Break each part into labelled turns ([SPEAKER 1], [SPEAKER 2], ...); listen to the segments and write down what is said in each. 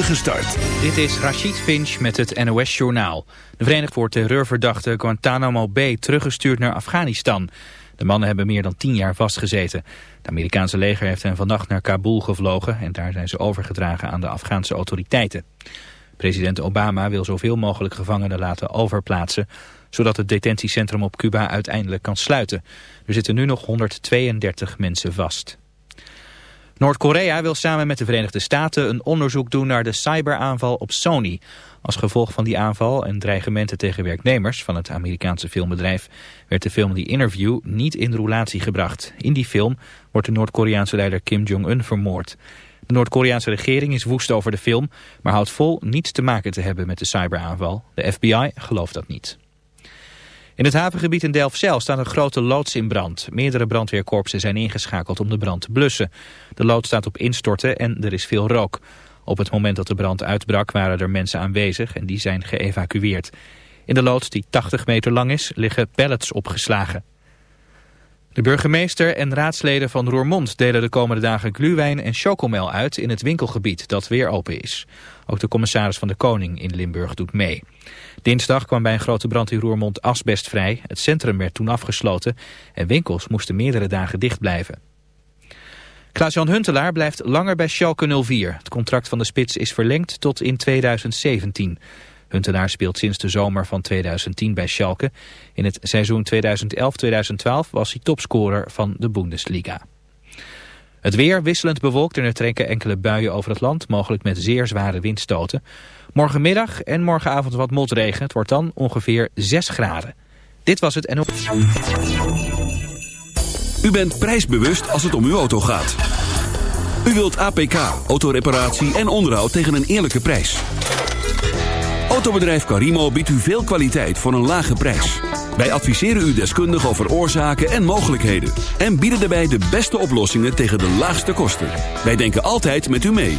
[SPEAKER 1] Dit is Rachid Finch met het NOS Journaal. De Verenigd voor terreurverdachte Guantanamo Bay teruggestuurd naar Afghanistan. De mannen hebben meer dan tien jaar vastgezeten. Het Amerikaanse leger heeft hen vannacht naar Kabul gevlogen... en daar zijn ze overgedragen aan de Afghaanse autoriteiten. President Obama wil zoveel mogelijk gevangenen laten overplaatsen... zodat het detentiecentrum op Cuba uiteindelijk kan sluiten. Er zitten nu nog 132 mensen vast. Noord-Korea wil samen met de Verenigde Staten een onderzoek doen naar de cyberaanval op Sony. Als gevolg van die aanval en dreigementen tegen werknemers van het Amerikaanse filmbedrijf werd de film The Interview niet in roulatie gebracht. In die film wordt de Noord-Koreaanse leider Kim Jong-un vermoord. De Noord-Koreaanse regering is woest over de film, maar houdt vol niets te maken te hebben met de cyberaanval. De FBI gelooft dat niet. In het havengebied in Delfzijl staat een grote loods in brand. Meerdere brandweerkorpsen zijn ingeschakeld om de brand te blussen. De loods staat op instorten en er is veel rook. Op het moment dat de brand uitbrak waren er mensen aanwezig en die zijn geëvacueerd. In de loods, die 80 meter lang is, liggen pallets opgeslagen. De burgemeester en raadsleden van Roermond delen de komende dagen gluwijn en chocomel uit in het winkelgebied dat weer open is. Ook de commissaris van de Koning in Limburg doet mee. Dinsdag kwam bij een grote brand in Roermond asbest vrij. Het centrum werd toen afgesloten en winkels moesten meerdere dagen dicht blijven. Klaas-Jan Huntelaar blijft langer bij Schalke 04. Het contract van de spits is verlengd tot in 2017. Huntelaar speelt sinds de zomer van 2010 bij Schalke. In het seizoen 2011-2012 was hij topscorer van de Bundesliga. Het weer wisselend bewolkt en er trekken enkele buien over het land, mogelijk met zeer zware windstoten. Morgenmiddag en morgenavond wat motregen. Het wordt dan ongeveer 6 graden. Dit was het NO.
[SPEAKER 2] U bent prijsbewust als het om uw auto gaat. U wilt APK, autoreparatie en onderhoud tegen een eerlijke prijs. Autobedrijf Carimo biedt u veel kwaliteit voor een lage prijs. Wij adviseren u deskundig over oorzaken en mogelijkheden. En bieden daarbij de beste oplossingen tegen de laagste kosten. Wij denken altijd met u mee.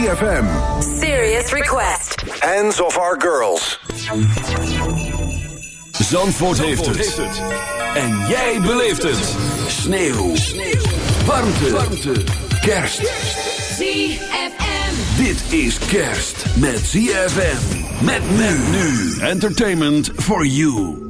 [SPEAKER 2] 3FM.
[SPEAKER 3] Serious Request.
[SPEAKER 4] Hands of our girls.
[SPEAKER 2] Zandvoort, heeft, het. En jij beleeft het. Sneeuw. Warmte. Warmte. Kerst.
[SPEAKER 3] ZFM.
[SPEAKER 2] Dit is kerst met ZFM. Met men nu. Entertainment for you.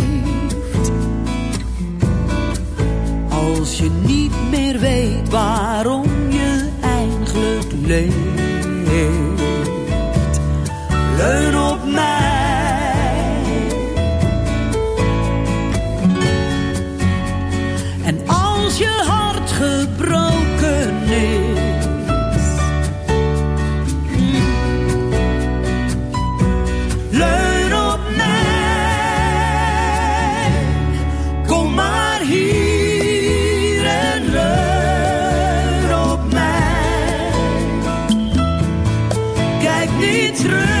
[SPEAKER 5] niet
[SPEAKER 6] terug.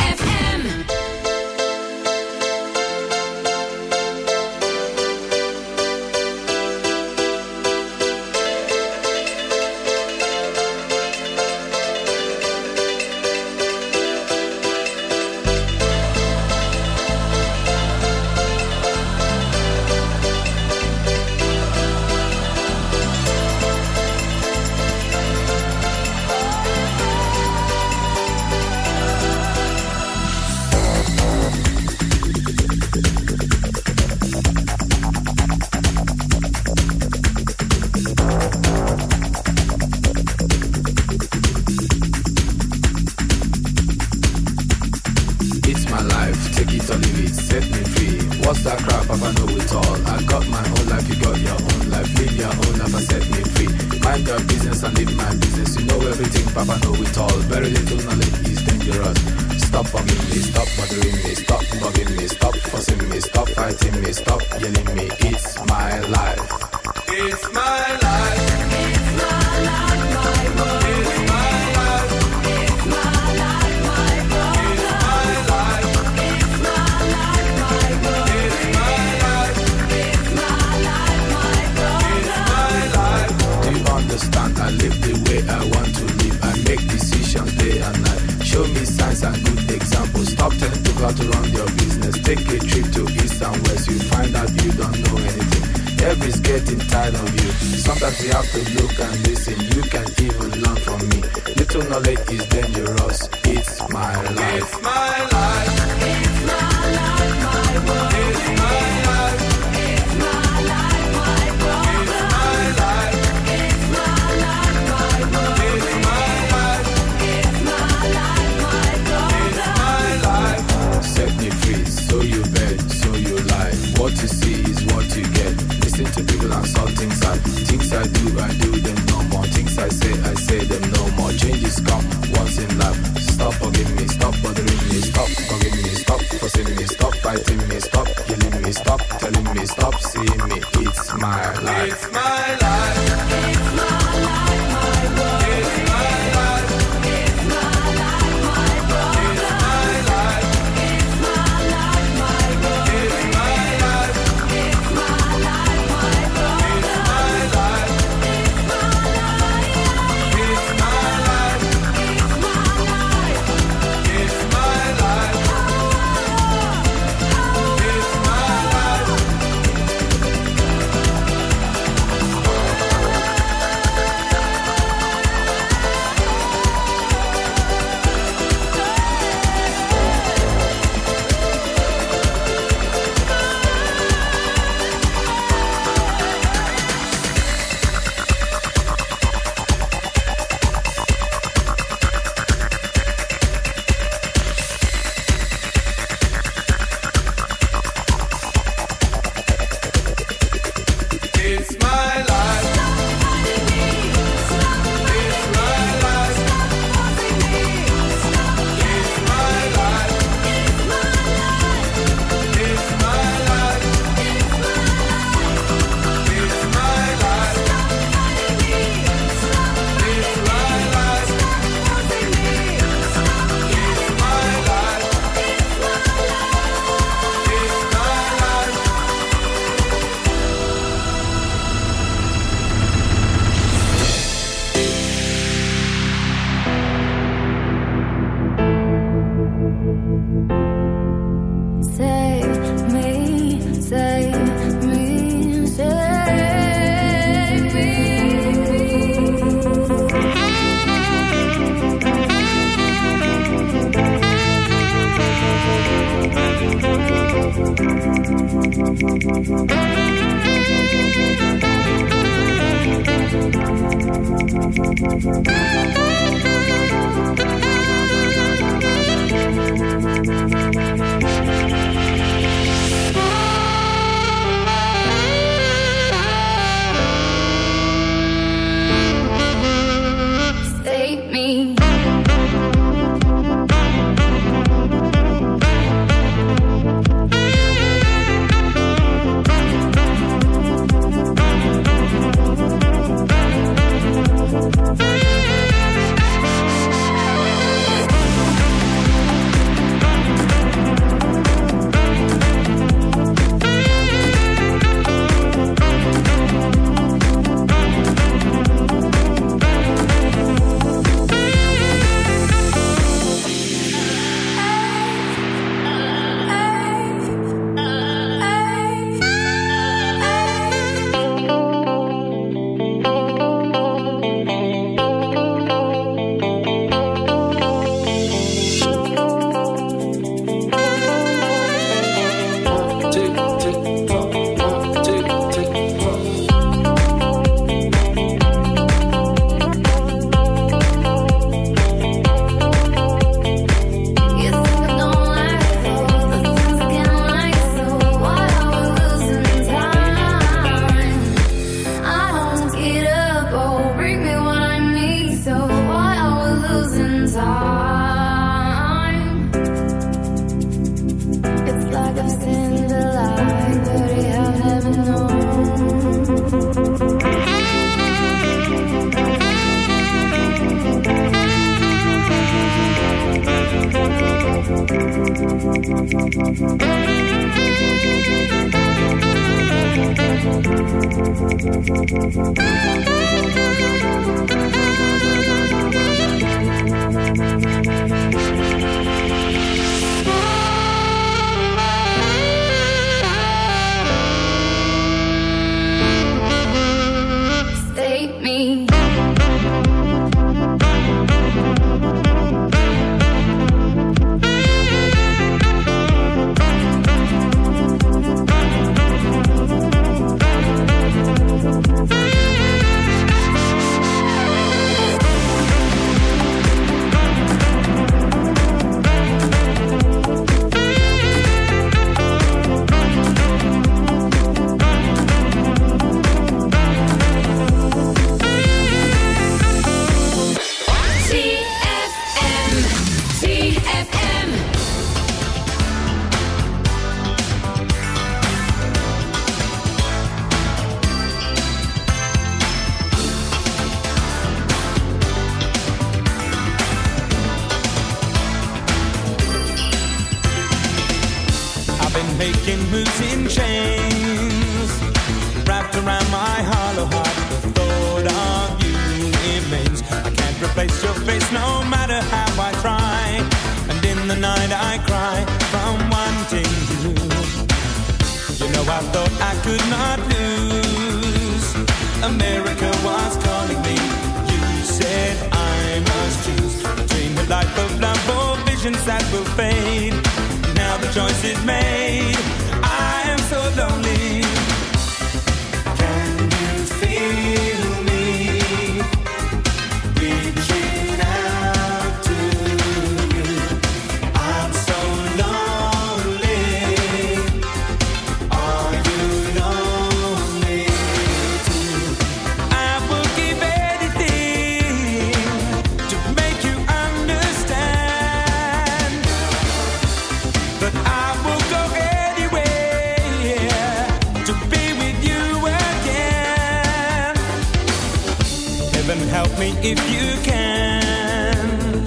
[SPEAKER 7] me
[SPEAKER 8] if you can.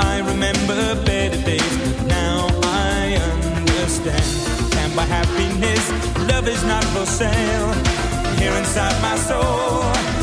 [SPEAKER 8] I remember better days, but now I understand. And by happiness, love is not for sale. Here inside my soul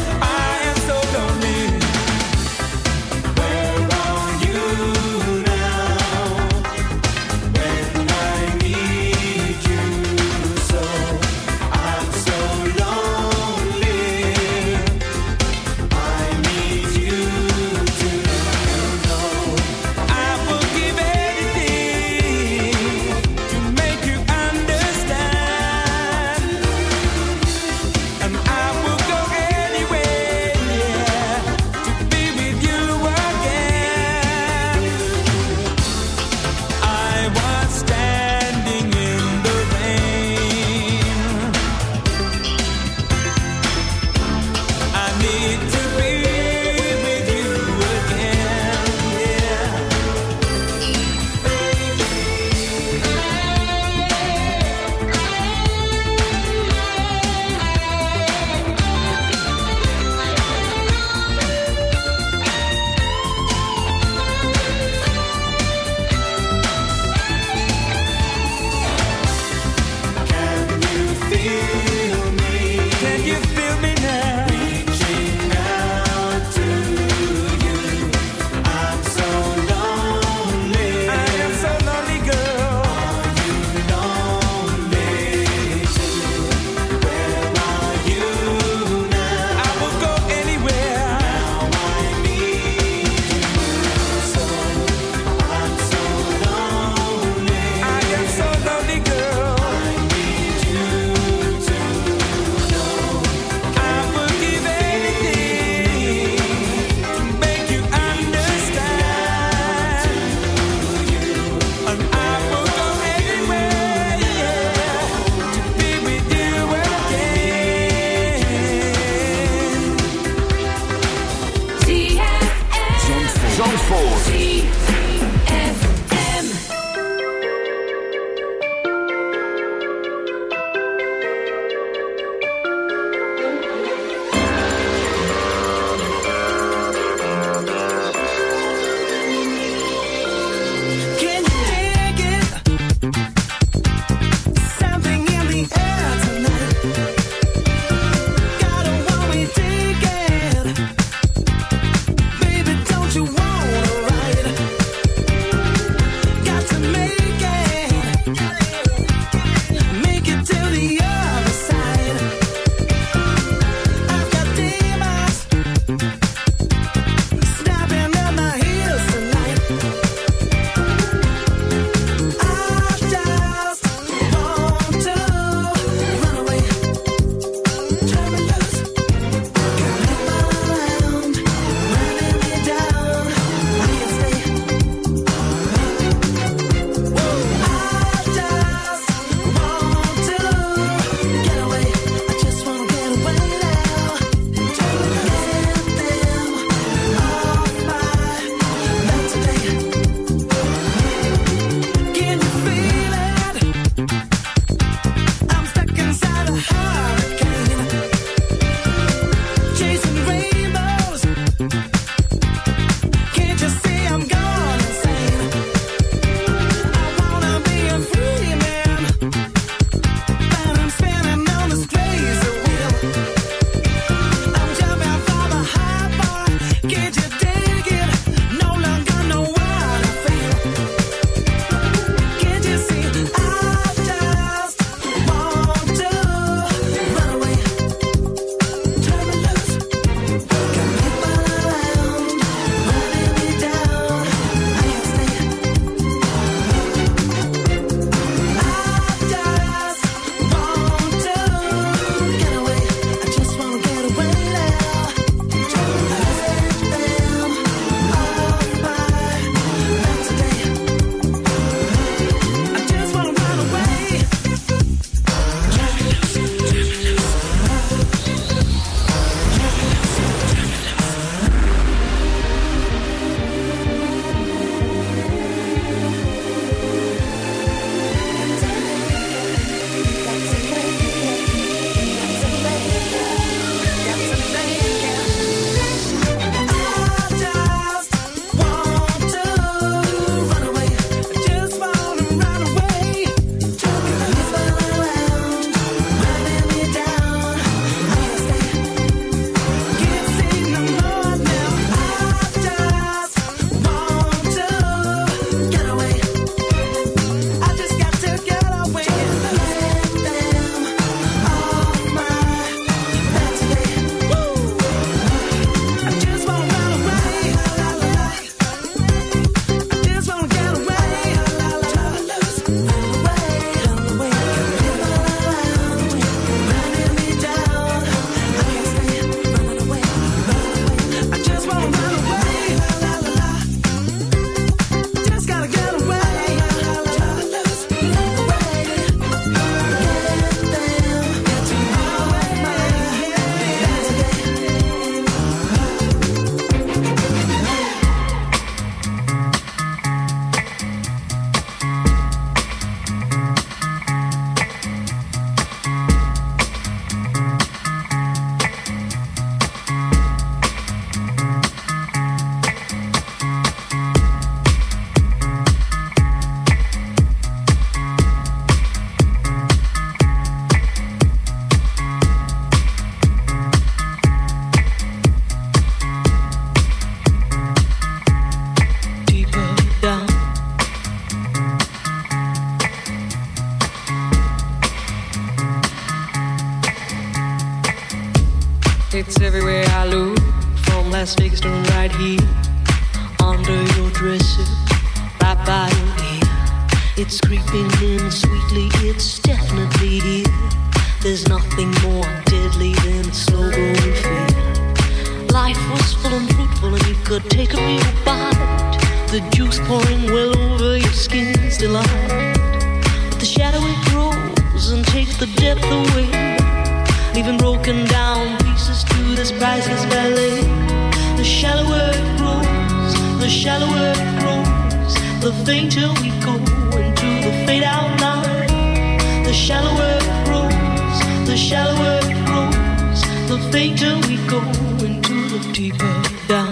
[SPEAKER 9] The shallower it grows, the shallower it grows, the fainter we go into the deeper down.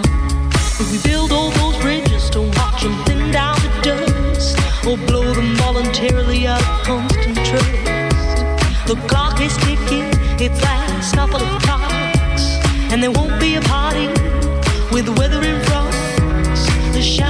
[SPEAKER 9] If we build all those bridges to watch them thin down to dust, or blow them voluntarily out of constant trust. The clock is ticking, its last couple of clocks, and there won't be a party with the weather in front. The shallow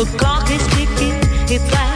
[SPEAKER 9] The clock is ticking, it's
[SPEAKER 10] like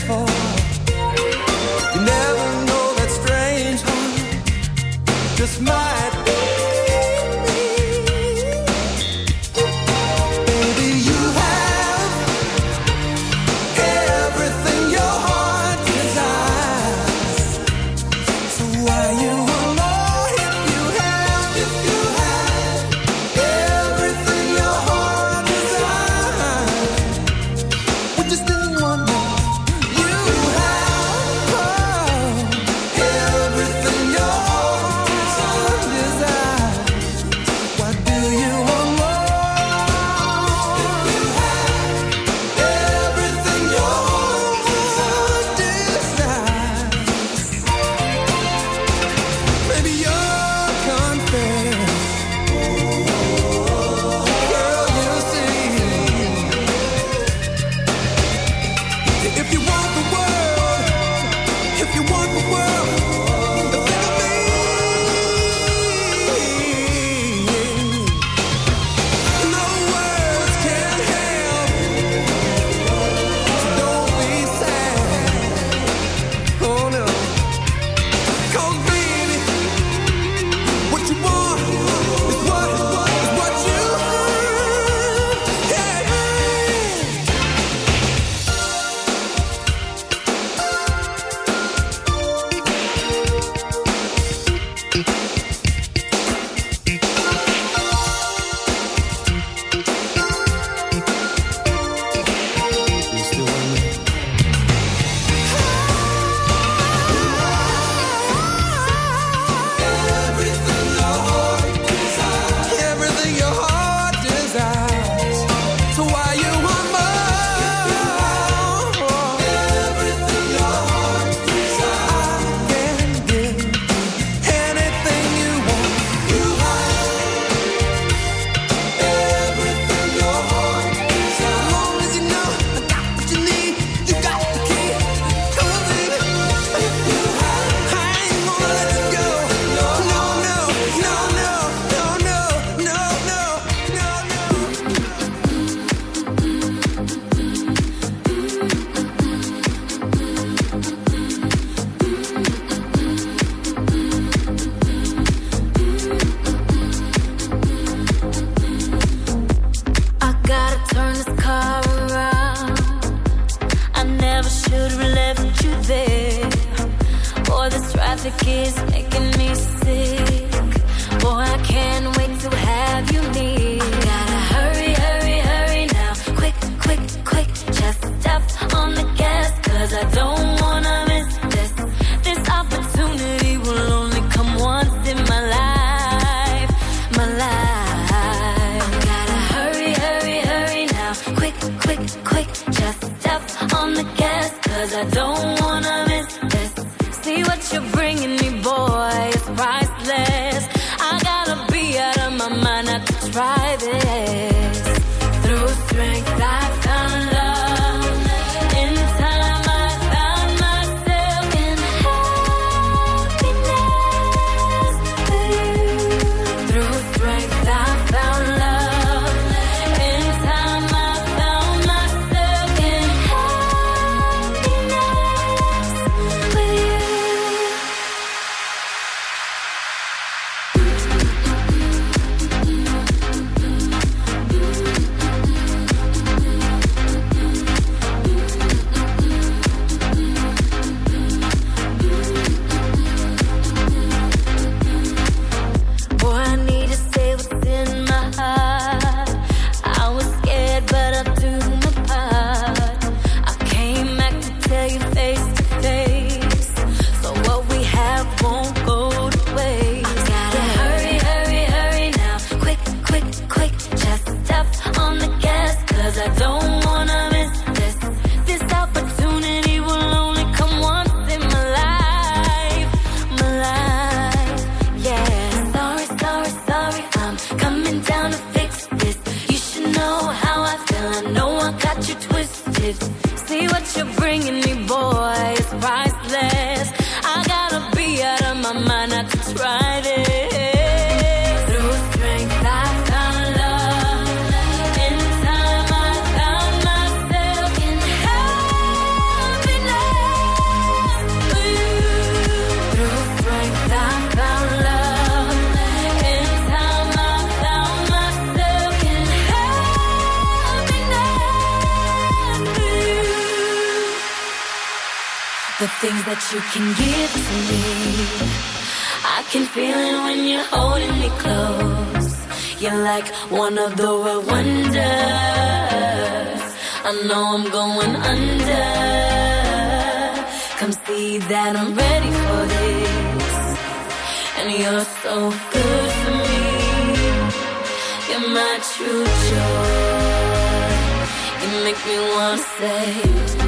[SPEAKER 10] for. my true joy. You make me wanna say.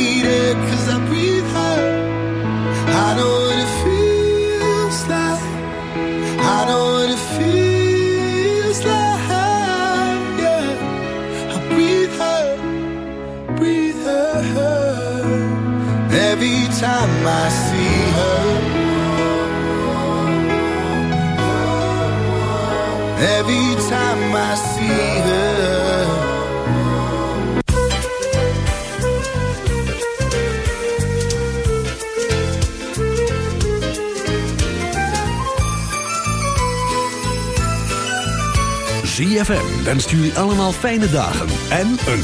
[SPEAKER 11] time I see her. Every time.
[SPEAKER 2] ZFM wenst jullie allemaal fijne dagen en een